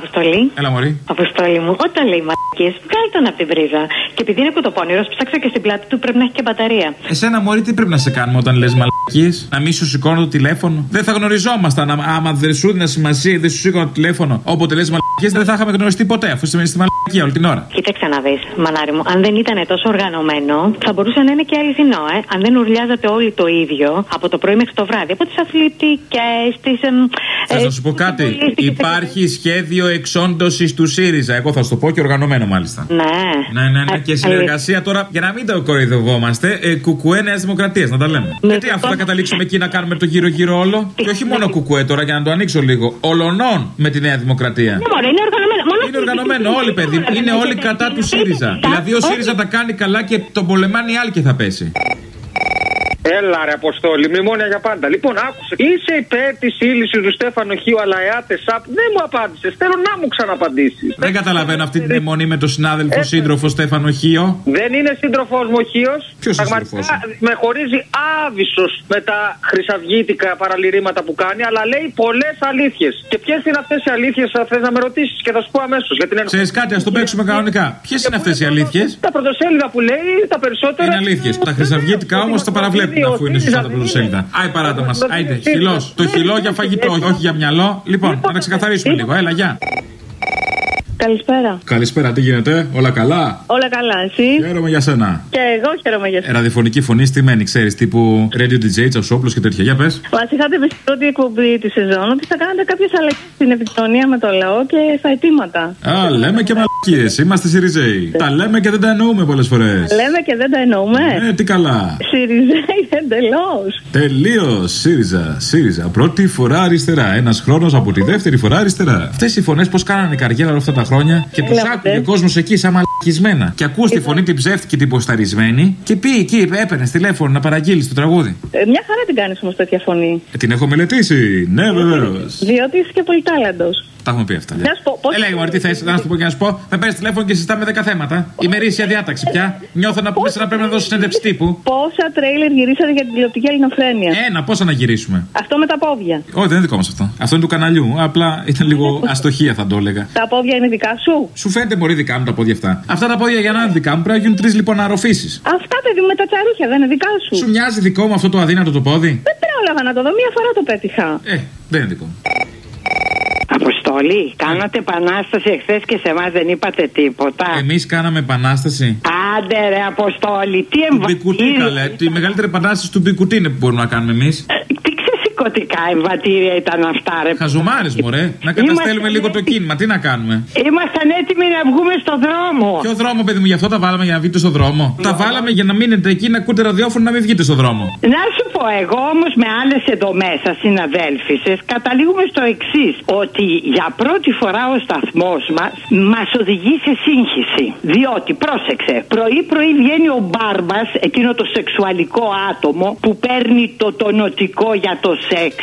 Αποστολή. Έλα, Μωρή. Αποστολή μου, όταν λέει μαλακίες, βγάλει τον από την πρίζα. Και επειδή είναι κουτοπώνυρο, ψάξα και στην πλάτη του πρέπει να έχει και μπαταρία. Εσένα, Μωρή, τι πρέπει να σε κάνουμε όταν λες μαλακίες; Να μην σου σηκώνω το τηλέφωνο; Δεν θα γνωριζόμασταν. άμα- Άμα δεν σου έδινα σημασία, δεν σου σήκωνα το τηλέφωνο. Όποτε λες μαλακίες, δεν θα είχαμε γνωριστεί ποτέ, αφού είσαι στη μαλακία όλη την ώρα. Κοίταξε να δεις, μανάρι μου, αν δεν ήταν τόσο οργανωμένο, θα μπορούσε να είναι και αληθινό, ε. Αν δεν ουρλιάζατε όλοι το ίδιο από το πρωί μέχρι το βράδυ, από τις αθλητικές, τις. Θε να σου πω κάτι. Υπάρχει σχέδιο εξόντωσης του ΣΥΡΙΖΑ. Εγώ θα σου το πω και οργανωμένο μάλιστα. Ναι. Ναι, ναι, ναι. Ε, Και συνεργασία τώρα, για να μην το κοροϊδευόμαστε, ε, κουκουέ Νέας Δημοκρατίας, να τα λέμε. Ναι, Γιατί αφού θα καταλήξουμε εκεί να κάνουμε το γύρω-γύρω όλο; Και όχι μόνο κουκουέ τώρα, για να το ανοίξω λίγο. Ολονών με τη Νέα Δημοκρατία. Ναι, μωρέ, είναι οργανωμένο. Μόνο Είναι οργανωμένο όλοι, παιδί. Μου. Είναι όλοι κατά του ΣΥΡΙΖΑ. Δηλαδή ο ΣΥΡΙΖΑ τα κάνει καλά και τον πολεμάνε οι άλλοι και θα πέσει. Έλα ρε Αποστόλη, μνημόνια για πάντα. Λοιπόν, άκουσε. Είσαι υπέρ της σύλληψη του Στέφανο Χίου, αλλά εάτε ΣΑΠ δεν μου απάντησες. Θέλω να μου ξαναπαντήσεις. Δεν καταλαβαίνω αυτή την αιμονή με τον συνάδελφο σύντροφο Στέφανο Χίο. Δεν είναι σύντροφό μου ο Χίος. Ποιος είναι σύντροφός σου; Με χωρίζει άβυσο με τα χρυσαυγήτικα παραλυρήματα που κάνει, αλλά λέει πολλές αλήθειες. Και ποιες είναι αυτές οι αλήθειες, θες να με ρωτήσεις και θα σου πω αμέσως. Γιατί είναι Ξέρεις κάτι, ας το παίξουμε κανονικά. Ποιες είναι αυτές οι αλήθειες; Τα πρωτοσέλιδα που λέει, τα περισσότερα. Είναι αλήθειες. Τα χρυσαυγήτικα όμως τα παραβλέπουν αφού είναι σωστά τα πρωτοσέλιδα. Άι παράτα μας. Άιντε, χυλός. Το χυλό για φαγητό, όχι για μυαλό. Λοιπόν, να τα ξεκαθαρίσουμε λίγο. Έλα, γεια. Καλησπέρα. Καλησπέρα, τι γίνεται, όλα καλά; Όλα καλά, εσύ; Χαίρομαι για σένα. Και εγώ χαίρομαι για Ε, Ραδιοφωνική φωνή στημένη, ξέρεις, τύπου Radio DJ, Τσαουσόπουλος και τέτοια. Για πες. Μας είχατε πει στην πρώτη εκπομπή της σεζόν ότι θα κάνετε κάποιες αλλαγές στην επικοινωνία με το λαό και στα αιτήματα. Α, λέμε και μαλακίες. Είμαστε Σιριζέοι. Τα λέμε και δεν τα εννοούμε πολλές φορές. Λέμε και δεν τα εννοούμε. Ε, τι καλά. Σιριζέι εντελώς. Τελείως. ΣΥΡΙΖΑ. ΣΥΡΙΖΑ. Πρώτη φορά αριστερά. Ένας χρόνος από τη δεύτερη φορά αριστερά. Αυτές οι φωνές πώς κάνανε καριέρα όλα αυτά τα χρόνια και τους Έλα, άκουγε ε. κόσμος εκεί σαν μαλακισμένα. Και ακού τη φωνή την ψεύτικη την ποσταρισμένη και πει εκεί, έπαιρνε τηλέφωνο να παραγγείλεις το τραγούδι. Ε, μια χαρά την κάνεις όμως τέτοια φωνή. Ε, την έχω μελετήσει. Ναι, βεβαίω. Διότι είσαι και πολυτάλαντο. Τα έχουμε πει αυτά. Να σου πω, πώς- Έλα, Μωρή, τι θες, να σου το πω και να σου πω. Με παίρνεις τηλέφωνο και συζητάμε 10 θέματα. Ημερήσια διάταξη πια. Νιώθω να πούμε σαν να πρέπει να δώσω συνέντευξη τύπου. Πόσα τρέιλερ γυρίσατε για την τηλεοπτική ελληνοφρένεια; Ένα, πώ να γυρίσουμε. Αυτό με τα πόδια. Όχι, δεν είναι δικό μας αυτό. Αυτό είναι του καναλιού. Απλά ήταν λίγο αστοχία, θα το έλεγα. Τα πόδια είναι δικά σου; Σου φαίνεται μπορεί δικά μου τα πόδια αυτά. Αυτά τα πόδια για να είναι δικά μου πρέπει να γίνουν τρεις λοιπόν αρροφήσεις. Αυτά παιδί μου με τα τσαρούχια δεν είναι δικά σου. Σου μοιάζει δικό μου αυτό το αδύνατο το πόδι; Δεν πρόλαβα να το δω, μία φορά το πέτυχα. Ε, δεν είναι δικό μου. Αποστολή, κάνατε επανάσταση εχθές και σε εμάς δεν είπατε τίποτα. Εμείς κάναμε επανάσταση. Άντε ρε Αποστόλη, τι Του Μπικουτί, καλέ. εμβατήρια. Τη μεγαλύτερη επανάσταση του Μπικουτί είναι που μπορούμε να κάνουμε εμείς. Τι ξεσηκωτικά εμβατήρια ήταν αυτά, ρε. Χαζομάρες, μωρέ. Να καταστέλουμε λίγο το κίνημα. Τι να κάνουμε; Ήμασταν έτοιμοι να βγούμε στο δρόμο. Ποιο δρόμο, παιδί μου, γι' αυτό τα βάλαμε για να βγείτε στο δρόμο; Τα βάλαμε για να μείνετε εκεί να ακούτε ραδιόφωνο να μην βγείτε στο δρόμο. Να σου πω, εγώ όμως με άλλες εδώ μέσα συναδέλφισε καταλήγουμε στο εξής: Ότι για πρώτη φορά ο σταθμός μας μας οδηγεί σε σύγχυση. Διότι, πρόσεξε, πρωί-πρωί βγαίνει ο μπάρμπας, εκείνο το σεξουαλικό άτομο που παίρνει το τονοτικό για το σεξ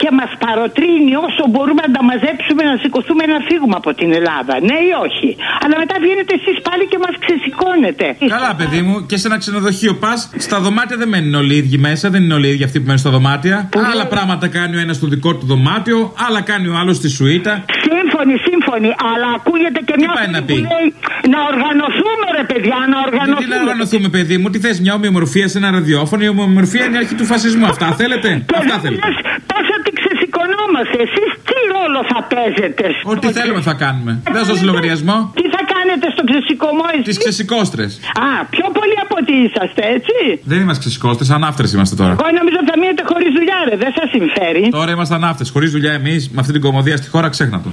και μας παροτρύνει όσο μπορούμε να τα μαζέψουμε να σηκωθούμε να φύγουμε από την Ελλάδα. Ναι ή όχι; Αλλά μετά βγαίνετε εσείς πάλι και μας ξεσηκώνετε. Καλά, παιδί μου, και σε ένα ξενοδοχείο πας, στα δωμάτια δεν μένουν όλοι οι ίδιοι μέσα, δεν είναι όλοι οι ίδιοι αυτοί που μένουν στα δωμάτια. Άλλα πράγματα κάνει ο ένας στο δικό του δωμάτιο, άλλα κάνει ο άλλος στη σουίτα. Σύμφωνοι, σύμφωνοι, αλλά ακούγεται και μια πάει φωνή να που πει; λέει να οργανωθούμε, ρε παιδιά, να Γιατί να οργανωθούμε. οργανωθούμε, παιδί μου, τι θες, μια ομοιομορφία σε ένα ραδιόφωνο. Η ομοιομορφία είναι η αρχή του φασισμού. Αυτά θέλετε; Και Αυτά δεν θέλετε. λες Πώς θα την ξεσηκωνόμαστε, εσείς τι ρόλο θα παίζετε. στο- Ό,τι θέλουμε θα κάνουμε. Δεν θα δώσω λογαριασμό. Τι θα κάνετε στο ξεσηκωμό Τις εσείς. ξεσηκώστρες. Α, πιο πολύ από ότι είσαστε, έτσι. Δεν είμαστε ξεσηκώστρες, ανάφτερε είμαστε τώρα. Εγώ νομίζω ότι θα μείνετε χωρίς δουλειά, ρε. Δεν σας συμφέρει. Τώρα είμαστε ανάφτε. Χωρίς δουλειά εμείς, με αυτή την κομμωδία στη χώρα, ξέχνα το.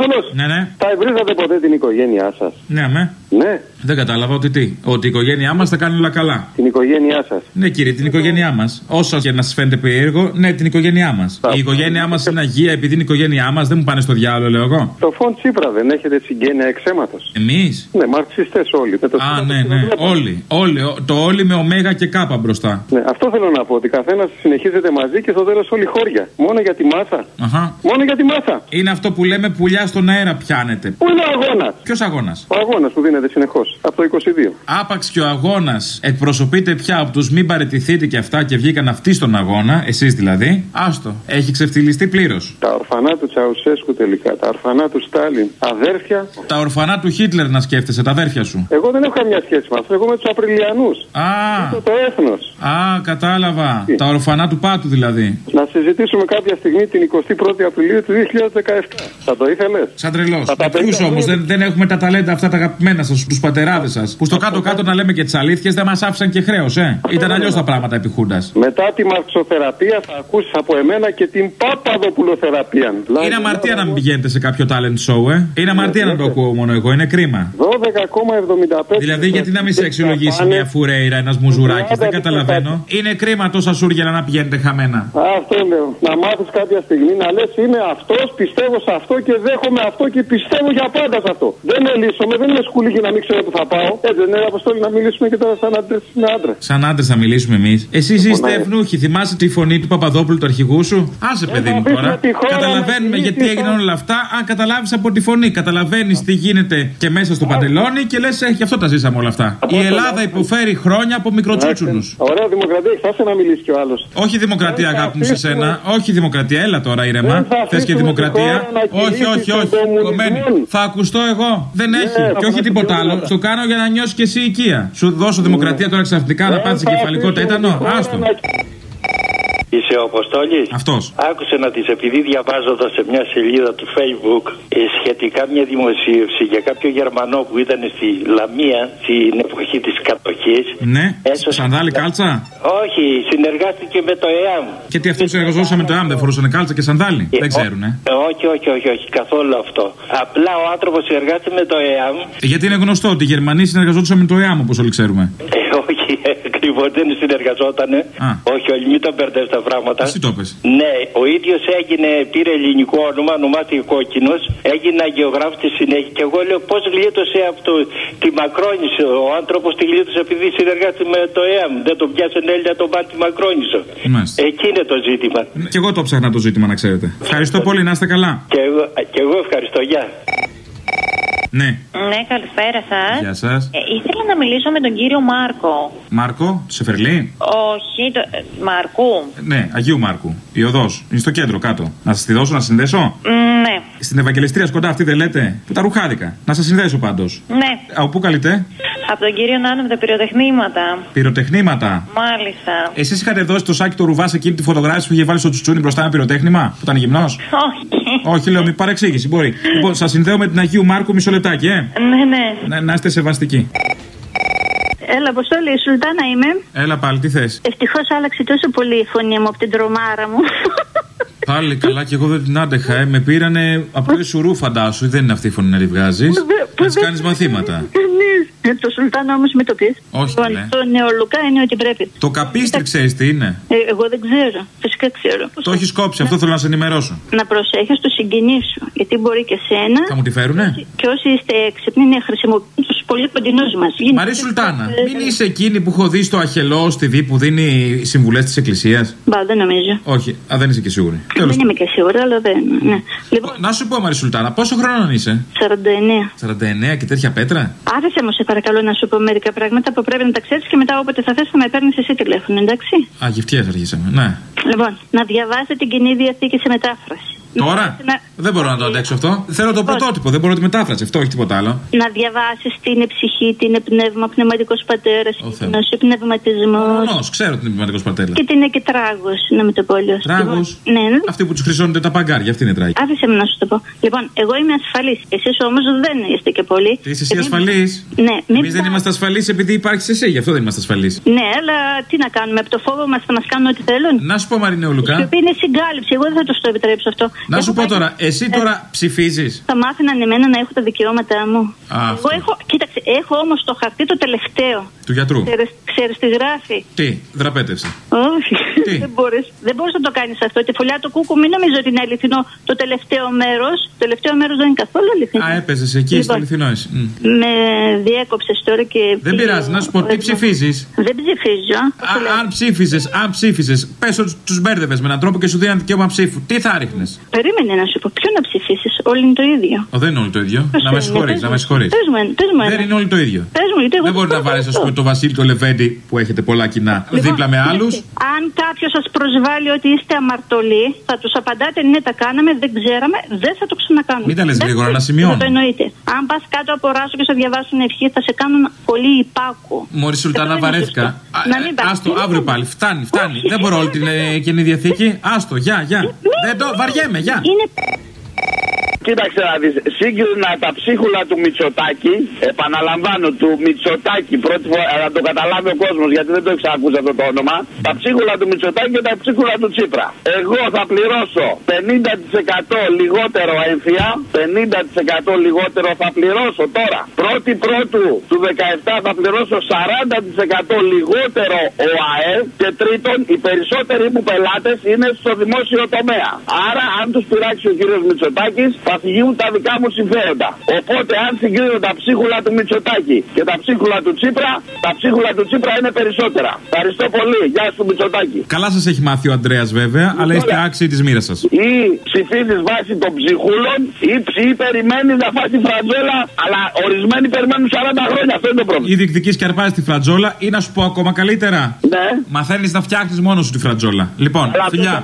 Ο κύριο Απόστολο. Ναι, ναι. Θα ευρύζατε ποτέ την οικογένειά σας. Ναι, με. Ναι, Δεν κατάλαβα ότι τι. Ότι η οικογένειά μας τα κάνει όλα καλά. την οικογένειά σας. Ναι, κύριε, την οικογένειά μας. Όσο και να σας φαίνεται περίεργο, ναι, την οικογένειά μας. Η οικογένειά μας είναι αγία επειδή είναι η οικογένειά μας, δεν μου πάνε στο διάλογο, λέω εγώ. Το φον Τσίπρα δεν έχετε συγγένεια εξαίματο. Εμείς; Ναι, μαρξιστές όλοι. Με το Α, Τσίπρα ναι, το ναι. βλέπω. Όλοι. όλοι. Ο- Το όλοι με ωμέγα και κάπα μπροστά. Ναι, αυτό θέλω να πω. Ότι καθένας συνεχίζεται μαζί και στο τέλος όλοι χώρια. Μόνο για τη μάσα. Αχα. Μόνο για τη μάσα. Είναι αυτό που λέμε πουλιά στον αέρα πιάνετε. Πού είναι ο αγώνας; Ποιος αγώνας; Ο αγώνας που δίνεται γίνεται συνεχώς. Από το 22. Άπαξ και ο αγώνας εκπροσωπείται πια από τους μην παρετηθείτε και αυτά και βγήκαν αυτοί στον αγώνα, εσείς δηλαδή. Άστο. Έχει ξεφτυλιστεί πλήρως. Τα ορφανά του Τσαουσέσκου τελικά, τα ορφανά του Στάλιν, αδέρφια. Τα ορφανά του Χίτλερ να σκέφτεσαι, τα αδέρφια σου. Εγώ δεν έχω καμιά σχέση με αυτό. Εγώ με τους Απριλιανούς. Α, Το, το έθνος. α, κατάλαβα. Τα ορφανά του πάτου δηλαδή. Να συζητήσουμε κάποια στιγμή την 21η Απριλίου του 2017. Θα το ήθελες; Σαν τρελός. Θα τα Με ποιους πενήντα όμως, χρόνια. δεν, δεν έχουμε τα ταλέντα αυτά τα αγαπημένα σας, του πατεράδες σας. Που στο κάτω-κάτω να λέμε και τι αλήθειε δεν μας άφησαν και χρέος, ε. Ήταν αλλιώς τα πράγματα επί Χούντας. Μετά τη μαρξοθεραπεία θα ακούσεις από εμένα και την παπαδοπουλοθεραπεία. Είναι αμαρτία να μην πηγαίνετε σε κάποιο talent show, ε. Είναι αμαρτία να το ακούω μόνο εγώ, είναι κρίμα. 12,75. Δηλαδή, γιατί να μην σε αξιολογήσει μια φουρέιρα, ένας μουζουράκι, δεν καταλαβαίνω. Είναι κρίμα τόσα σούργελα να πηγαίνετε χαμένα. Αυτό λέω. Να μάθεις κάποια στιγμή να λες: Είμαι αυτός, πιστεύω σε αυτό και δέχομαι αυτό και πιστεύω για πάντα σε αυτό. Δεν με λύσομαι, δεν είναι σκουλίκι να μην ξέρω που θα πάω. Έτσι δεν είναι αποστόλη να μιλήσουμε και τώρα σαν άντρες με άντρες. Σαν άντρες θα μιλήσουμε εμείς. Εσείς είστε ναι. ευνούχοι. Θυμάσαι τη φωνή του Παπαδόπουλου του αρχηγού σου; Άσε, παιδί θα μου αφήσουμε τώρα. τη χώρα Καταλαβαίνουμε να γιατί κινήσει έγιναν το- όλα αυτά. Αν καταλάβεις από τη φωνή. Καταλαβαίνεις τι γίνεται και μέσα στο παντελόνι και λες, γι' αυτό τα ζήσαμε όλα αυτά. Η Ελλάδα υποφέρει χρόνια από μικροτσούτσουνους. Ωραία, δημοκρατία, θα σε να μιλήσει κι ο άλλος. Όχι δημοκρατία, Δεν θα αγάπη μου σε αφήσουμε- σένα. Όχι δημοκρατία, έλα τώρα ήρεμα. Δεν θα Θες και αφήσουμε δημοκρατία. τη χώρα να Όχι, κηρύξει όχι, τον όχι. κομμουνισμό. Κομμένη. Θα ακουστώ εγώ. Δεν έχει. θα Και όχι μας τίποτα πει άλλο. όλα. Στο κάνω για να νιώσεις και εσύ οικία. Σου δώσω δημοκρατία τώρα ξαφνικά να Δεν πάτσει θα κεφαλικό αφήσουμε τη τέτανο. χώρα Άστο. Να- Είσαι ο Αποστόλης; Αυτός. Άκουσε να τη επειδή διαβάζοντας σε μια σελίδα του Facebook ε, σχετικά μια δημοσίευση για κάποιο Γερμανό που ήταν στη Λαμία στην εποχή της κατοχής. Ναι. Έσωσε- Σανδάλη κάλτσα; Όχι, συνεργάστηκε με το ΕΑΜ. Γιατί αυτοί που συνεργαζόταν με το ΑΜ δεν φορούσαν κάλτσα και σανδάλι; Ε, Δεν ό- ξέρουν, ε. ε, Όχι, όχι, όχι, όχι, καθόλου αυτό. Απλά ο άνθρωπος συνεργάστηκε με το ΕΑΜ. Γιατί είναι γνωστό ότι οι Γερμανοί συνεργαζόντουσαν με το ΕΑΜ, όπως όλοι ξέρουμε. Ε, όχι, ακριβώ δεν συνεργαζότανε. Α. Όχι, όλοι μην τον μπερδεύει τα πράγματα. Εσύ το πες. Ναι, ο ίδιος έγινε, πήρε ελληνικό όνομα, ονομάστηκε κόκκινος, έγινε αγιογράφος στη συνέχεια. Και εγώ λέω πώς γλίτωσε από το, τη Μακρόνισο. Ο άνθρωπος τη γλίτωσε επειδή συνεργάστηκε με το ΕΑΜ. Δεν τον πιάσανε Έλληνα τον πάνε τη Μακρόνισο. Μάλιστα. Εκεί είναι το ζήτημα. Και εγώ το ψάχνα το ζήτημα, να ξέρετε. Ευχαριστώ πολύ, να είστε καλά. Και εγώ, και εγώ ευχαριστώ. Γεια. Ναι, Ναι, καλησπέρα σας. γεια σας. Ε, ήθελα να μιλήσω με τον κύριο Μάρκο. Μάρκο, σε Φερλί. Όχι, το, ε, Μαρκού. Ναι, Αγίου Μάρκου. Η οδό. Είναι στο κέντρο κάτω. Να σας τη δώσω να συνδέσω; Μ, Ναι, Στην Ευαγγελιστρία κοντά αυτή δεν λέτε; Που τα ρουχάδικα. Να σας συνδέσω πάντως. ναι. Από πού καλείτε; Από τον κύριο Νάνο με τα πυροτεχνήματα. Πυροτεχνήματα. Μάλιστα. Εσείς είχατε δώσει το σάκι του ρουβάς σε εκείνη τη φωτογράφηση που είχε βάλει στο τσουτσούνι μπροστά με πυροτέχνημα. Που ήταν γυμνός; Όχι. Όχι, λέω, μη παρεξήγηση. Μπορεί. Λοιπόν, σας συνδέω με την Αγίου Μάρκου μισό λεπτάκι, ε. Ναι, ναι. Να, να είστε σεβαστικοί. Έλα, Αποστόλη, η Σουλτάνα είμαι. Έλα πάλι, τι θες; Ευτυχώς άλλαξε τόσο πολύ η φωνή μου από την τρομάρα μου. Πάλι καλά και εγώ δεν την άντεχα, ε. Με πήρανε από το σουρού, φαντάσου. Δεν είναι αυτή η φωνή να τη βγάζεις. Να της κάνεις μαθήματα. Κανεί. Το Σουλτάνα όμως με το πεις. Όχι, Το, ναι. το νεολουκά είναι ότι πρέπει. Το καπίστρι ξέρεις τι είναι; Ε, εγώ δεν ξέρω. Φυσικά ξέρω. Το έχεις κόψει, αυτό θέλω να σε ενημερώσω. Να προσέχεις το συγγενή σου. Γιατί μπορεί και σένα. Θα μου τη φέρουνε; Και όσοι είστε έξυπνοι να χρησιμοποιούν του πολύ κοντινού μας. Μαρή Σουλτάνα, μην είσαι εκείνη που έχω δει στο Αχελό στη Δή που δίνει συμβουλές της Εκκλησίας. Μπα, δεν νομίζω. Όχι, α, δεν είσαι και σίγουρη. Τέλος Δεν είμαι και σίγουρη, αλλά δεν. Ναι. Λοιπόν, Να σου πω, Μαρή Σουλτάνα, πόσο χρόνο είσαι; 49. 49 και τέτοια πέτρα; Άφησε μου, σε παρακαλώ, να σου πω μερικά πράγματα που πρέπει να τα ξέρεις και μετά όποτε θα θες θα με παίρνεις εσύ τηλέφωνο, εντάξει; Α, γευτιέ αρχίσαμε. Ναι. Λοιπόν, να διαβάσετε την κοινή διαθήκη σε μετάφραση. Τώρα; Να- δεν μπορώ να το αντέξω αυτό. Θέλω το πρωτότυπο, δεν μπορώ τη μετάφραση. Αυτό, όχι τίποτα άλλο. Να διαβάσεις τι είναι ψυχή, τι είναι πνεύμα, πνευματικός πατέρας, Ω, Θεέ. τι είναι πνευματισμό. Νο, ξέρω ότι είναι πνευματικός πατέλα. Και τι είναι και τράγος, να μην το πω αλλιώς. Τράγος; Ναι, ναι. Αυτοί που τους χρυσώνονται τα παγκάρια, αυτή είναι τραγική. Άφησε με να σου το πω. Λοιπόν, εγώ είμαι ασφαλής. Εσείς όμως δεν είστε και πολύ. Τι είσαι εσύ Και μην- ασφαλή. Ναι, μην Εμείς δεν πα- είμαστε ασφαλείς επειδή υπάρχει εσύ, γι' αυτό δεν είμαστε ασφαλείς. Ναι, αλλά τι να κάνουμε, από το φόβο μας θα μας κάνουν ό,τι θέλουν. Να σου πω, Μαρινέου Η Λουκά, οποία είναι συγκάλυψη. Εγώ δεν θα του το επιτρέψω αυτό. Να Έχω σου πω πάει- τώρα, εσύ Ε, τώρα ψηφίζεις; Θα μ' άφηναν εμένα να έχω τα δικαιώματά μου. Α, Εγώ αυτό. έχω, κοίταξε, έχω όμως το χαρτί το τελευταίο. Του γιατρού. Ξέρεις, Ξέρεις τι γράφει. Τι, δραπέτευσε. Όχι. δεν μπορεί δεν μπορείς να το κάνεις αυτό. Τη φωλιά του κούκου μην νομίζω ότι είναι αληθινό. Το τελευταίο μέρο. Το τελευταίο μέρος δεν είναι καθόλου αληθινό. Α, έπαιζες εκεί, στο Λοιπόν. αληθινό εσύ. Μμ. Με διέκοψες τώρα και. Δεν πειράζει, να σου πω, τι ψηφίζεις; Δεν ψηφίζω. Αν ψήφιζες, αν ψήφιζες, πες ότι τους μπέρδευες με έναν τρόπο και σου δίναν δικαίωμα ψήφου. Τι θα ρίχνες; Περίμενε να σου πω. Ποιο να ψηφίσεις. Όλοι είναι το ίδιο. Ο, δεν είναι όλοι το ίδιο. Πώς να με είναι, συγχωρείς, πες να μου. με συγχωρείς. Πες μου ένα, πες μου ένα. Δεν είναι όλοι το ίδιο. Πες μου, γιατί εγώ Δεν μπορεί να δεν βάλει, ας αυτό. πούμε, το Βασίλη το Λεβέντη που έχετε πολλά κοινά Λοιπόν, δίπλα με άλλους. Αν κάποιος σας προσβάλλει ότι είστε αμαρτωλοί, θα τους απαντάτε ναι, τα κάναμε, δεν ξέραμε, δεν θα το ξανακάνουμε. Μην τα λες Εντάξει, γρήγορα, να σημειώνω. Θα το εννοείτε. Αν πας κάτω από ράσο και σε διαβάσουν ευχή, θα σε κάνουν πολύ υπάκου. Μωρή Σουλτάνα, Αυτό είναι βαρέθηκα. σωστό. Α, Να ε, μην πας. Άστο, αύριο πάλι. Φτάνει, φτάνει. Δεν μπορώ όλη την ε, κοινή διαθήκη. Άστο, γεια, γεια. Δεν το βαριέμαι, γεια. Είναι Κοίταξε να δεις, σύγκρινα τα ψίχουλα του Μητσοτάκη, επαναλαμβάνω, του Μητσοτάκη, πρώτη φορά, να το καταλάβει ο κόσμος γιατί δεν το έχεις ακούσει αυτό το όνομα, τα ψίχουλα του Μητσοτάκη και τα ψίχουλα του Τσίπρα. Εγώ θα πληρώσω 50% λιγότερο έμφυα, 50% λιγότερο θα πληρώσω τώρα. Πρώτη πρώτου του 17 θα πληρώσω 40% λιγότερο ΟΑΕ και τρίτον, οι περισσότεροι μου πελάτες είναι στο δημόσιο τομέα. Άρα, αν τους πειράξει ο κύριος Μητσοτάκης, θα φυγούν τα δικά μου συμφέροντα. Οπότε, αν συγκρίνω τα ψίχουλα του Μητσοτάκη και τα ψίχουλα του Τσίπρα, τα ψίχουλα του Τσίπρα είναι περισσότερα. Ευχαριστώ πολύ. Γεια σου, Μητσοτάκη. Καλά σας έχει μάθει ο Αντρέα βέβαια, αλλά είστε άξιοι της μοίρας σας. Ή ψηφίζεις βάσει των ψυχούλων, ή, ψ- ή περιμένεις να φάσει φραντζόλα, αλλά ορισμένοι περιμένουν 40 χρόνια. Αυτό είναι το πρόβλημα. Ή διεκδική και αρπάζεις τη φρατζόλα, ή να σου πω ακόμα καλύτερα. Ναι. Μαθαίνεις να φτιάχνεις μόνος σου τη φρατζόλα. Λοιπόν, φιλιά.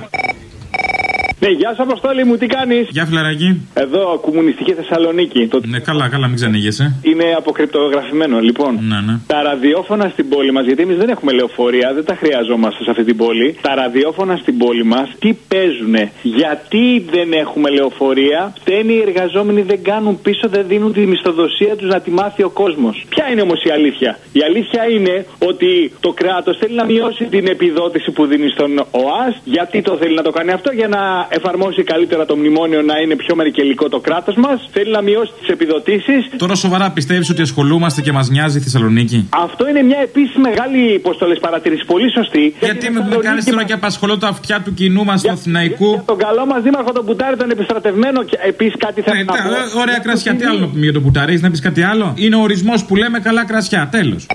Ναι, γεια σου Αποστόλη μου, τι κάνεις; Γεια φιλαράκι. Εδώ, κομμουνιστική Θεσσαλονίκη. Το... Ναι, καλά, καλά, μην ξανήγεσαι. Είναι αποκρυπτογραφημένο. Λοιπόν, Ναι, ναι. τα ραδιόφωνα στην πόλη μας, γιατί εμείς δεν έχουμε λεωφορεία, δεν τα χρειαζόμαστε σε αυτή την πόλη. Τα ραδιόφωνα στην πόλη μας τι παίζουνε, γιατί δεν έχουμε λεωφορεία, φταίνει οι εργαζόμενοι δεν κάνουν πίσω, δεν δίνουν τη μισθοδοσία τους να τη μάθει ο κόσμος. Ποια είναι όμως η αλήθεια; Η αλήθεια είναι ότι το κράτος θέλει να μειώσει την επιδότηση που δίνει στον ΟΑΣ. Γιατί το θέλει να το κάνει αυτό, για να εφαρμόσει καλύτερα το μνημόνιο, να είναι πιο μερικελικό το κράτος μας. Θέλει να μειώσει τις επιδοτήσεις. Τώρα σοβαρά πιστεύεις ότι ασχολούμαστε και μας νοιάζει η Θεσσαλονίκη; Αυτό είναι μια επίσης μεγάλη, πώ το λε, παρατήρησης. Πολύ σωστή. Γιατί με, με κάνεις τώρα και απασχολώ τα αυτιά του κοινού μας του Αθηναϊκού; Για τον καλό μας δήμαρχο τον Πουτάρη, τον επιστρατευμένο και επίσης κάτι θα Ναι, τα- ωραία κρασιά, τι άλλο να πούμε για τον Πουταρή, να πεις κάτι άλλο; Είναι ο ορισμός που λέμε καλά κρασιά, τέλος.